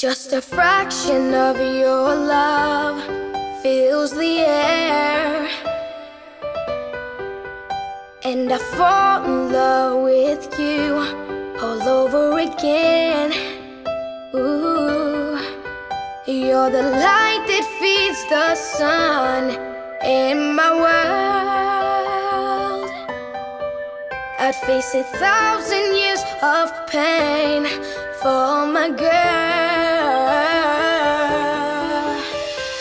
Just a fraction of your love fills the air. And I fall in love with you all over again. Ooh, you're the light that feeds the sun in my world. I'd face a thousand years of pain for my girl.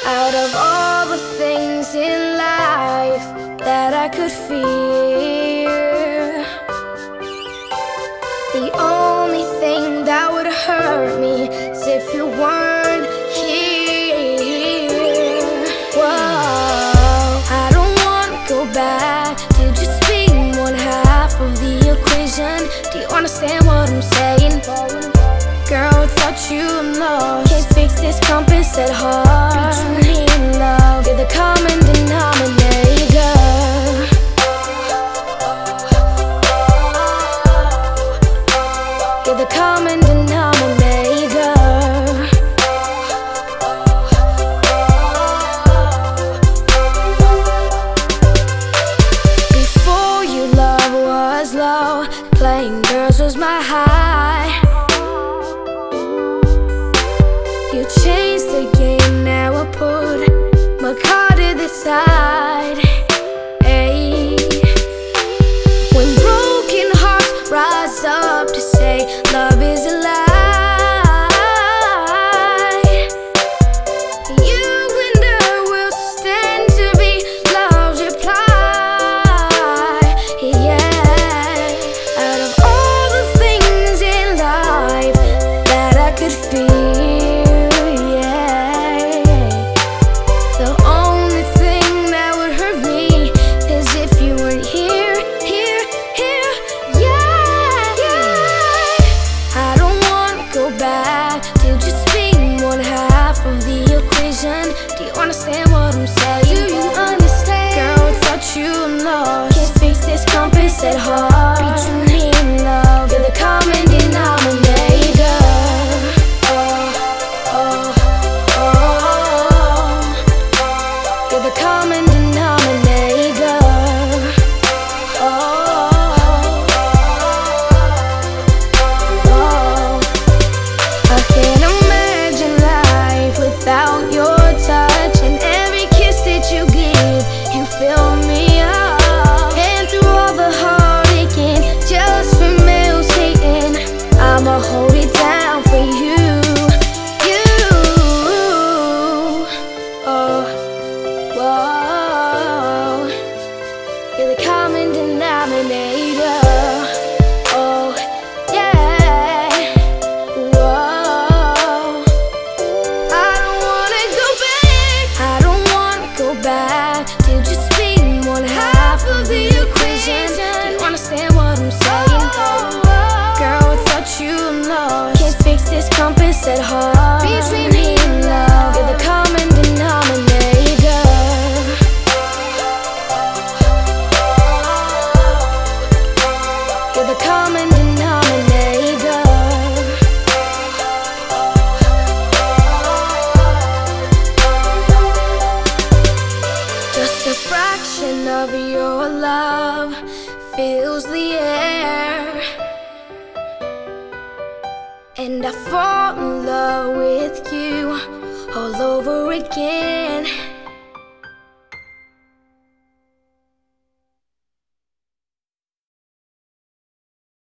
Out of all the things in life that I could fear, the only thing that would hurt me is if you weren't here. Whoa, I don't wanna go back just being one half of the equation. Do you understand what I'm saying? Girl, without you I'm lost. Can't fix this compass at heart. Be truly in love. You're the common denominator. You're the common denominator. Before you, love was low. Playing girls was my high. You changed the game, now I put my card to the side. Ayy. When broken hearts rise up to say love is a back to just being one half of the equation. Do you understand what I'm saying? Oh, yeah. Whoa, I don't wanna go back. I don't wanna go back to just being one half of the equation. Do you understand what I'm saying? Oh, oh. Girl, without you I'm lost. Can't fix this compass at heart. Love fills the air. And I fall in love with you all over again.